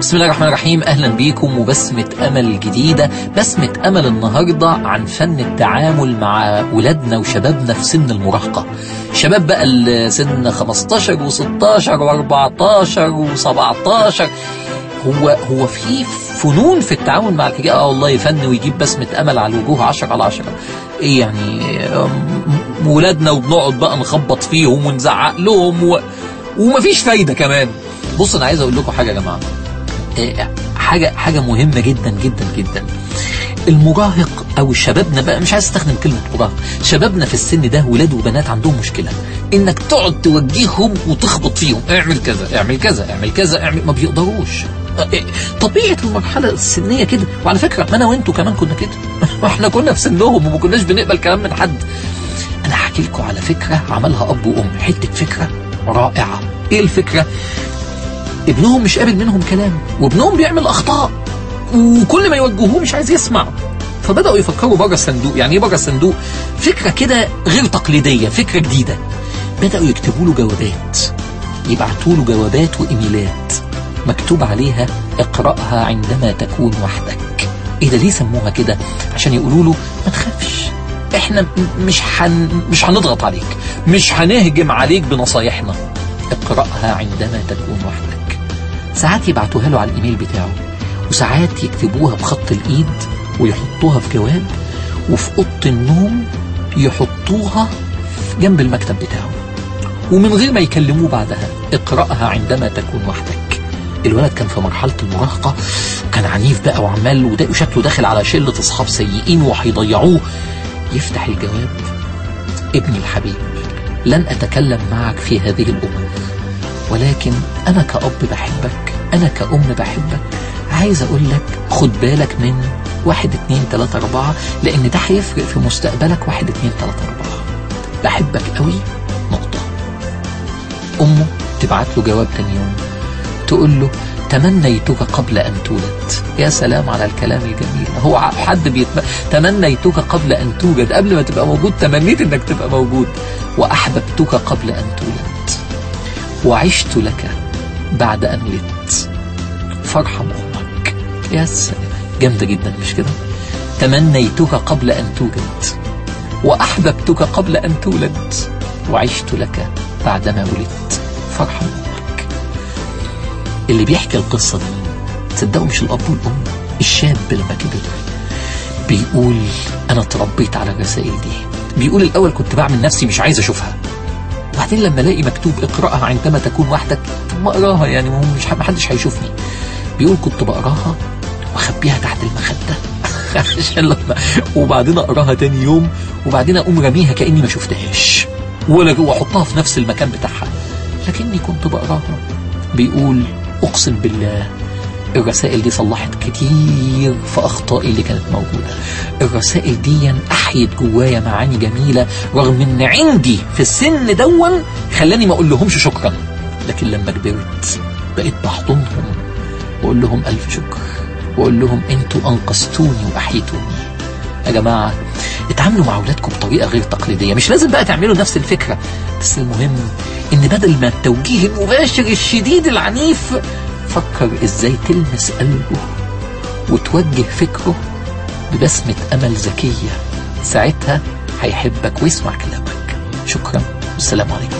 بسم الله الرحمن الرحيم. أهلا بيكم وبسمة أمل جديدة. بسمة أمل النهاردة عن فن التعامل مع ولادنا وشبابنا في سن المراهقة. شباب بقى سن 15 و16 و14 و17 هو هو في فنون في التعامل مع الحجاب آه والله فن ويجيب بسمة أمل على الوجوه 10 على 10 إيه يعني ولادنا وبنقعد بقى نخبط فيهم ونزعق لهم و... ومفيش فايدة كمان. بص أنا عايز أقول لكم حاجة يا جماعة. حاجة حاجة مهمة جدا جدا جدا. المراهق أو شبابنا بقى مش عايز أستخدم كلمة مراهق شبابنا في السن ده ولاد وبنات عندهم مشكلة. إنك تقعد توجههم وتخبط فيهم. اعمل كذا اعمل كذا اعمل كذا اعمل ما بيقدروش. إيه، طبيعة المرحلة السنية كده. وعلى فكرة ما أنا وأنتوا كمان كنا كده. إحنا كنا في سنهم وما كناش بنقبل كلام من حد. أنا هحكي لكم على فكرة عملها أب وأم. حتة فكرة رائعة. إيه الفكرة؟ ابنهم مش قابل منهم كلام وابنهم بيعمل أخطاء وكل ما يوجهوه مش عايز يسمع. فبدأوا يفكروا بره الصندوق يعني إيه بره الصندوق؟ فكرة كده غير تقليدية فكرة جديدة. بدأوا يكتبوا له جوابات يبعتوا له جوابات وإيميلات. مكتوب عليها اقرأها عندما تكون وحدك. إيه ده؟ ليه سموها كده؟ عشان يقولوا له ما تخافش إحنا مش حن مش هنضغط عليك مش هنهجم عليك بنصايحنا. اقرأها عندما تكون وحدك. ساعات يبعتوها له على الإيميل بتاعه وساعات يكتبوها بخط الإيد ويحطوها في جواب وفي أوضة النوم يحطوها جنب المكتب بتاعه. ومن غير ما يكلموه بعدها اقرأها عندما تكون وحدك. الولد كان في مرحلة المراهقة كان عنيف بقى وعمال وده شكله داخل على شلة أصحاب سيئين وهيضيعوه. يفتح الجواب ابني الحبيب لن أتكلم معك في هذه الأمور ولكن أنا كأب بحبك أنا كأم بحبك. عايز أقول لك خد بالك من واحد اتنين تلاتة أربعة لأن ده هيفرق في مستقبلك واحد اتنين تلاتة أربعة. بحبك قوي نقطة. أمه تبعت له جواب تاني يوم. تقول له تمنيتك قبل أن تولد يا سلام على الكلام الجميل. هو حد بيتم... تمنيتك قبل أن توجد. قبل ما تبقى موجود تمنيت أنك تبقى موجود. وأحببتك قبل أن تولد وعشت لك بعد أن ولدت فارحم أمك يا سلام. جامدة جدا مش كده؟ تمنيتك قبل أن توجد وأحببتك قبل أن تولد وعشت لك بعدما ولدت. فارحم أمك اللي بيحكي القصة دي تصدقوا مش الأب والأم الشاب لما كبر بيقول أنا اتربيت على الرسائل دي. بيقول الأول كنت بعمل نفسي مش عايز أشوفها. وبعدين لما الاقي مكتوب اقرأها عندما تكون وحدك طب ما أقراها يعني مش ما حدش هيشوفني. بيقول كنت بقراها واخبيها تحت المخدة. عشان لما وبعدين أقراها تاني يوم وبعدين أقوم راميها كأني ما شفتهاش. ولا وأحطها في نفس المكان بتاعها. لكني كنت بقراها. بيقول أقسم بالله الرسائل دي صلحت كتير في أخطائي اللي كانت موجودة. الرسائل دي أحيت جوايا معاني جميلة رغم إن عندي في السن دون خلاني ما أقول لهمش شكرا. لكن لما كبرت بقيت بحضنهم واقول لهم ألف شكر. واقول لهم أنتوا أنقذتوني واحيتوني يا جماعة اتعاملوا مع أولادكم بطريقة غير تقليدية. مش لازم بقى تعملوا نفس الفكرة. بس المهم إن بدل ما التوجيه المباشر الشديد العنيف فكر إزاي تلمس قلبه وتوجه فكره ببسمة أمل ذكية. ساعتها هيحبك ويسمع كلامك. شكرا. والسلام عليكم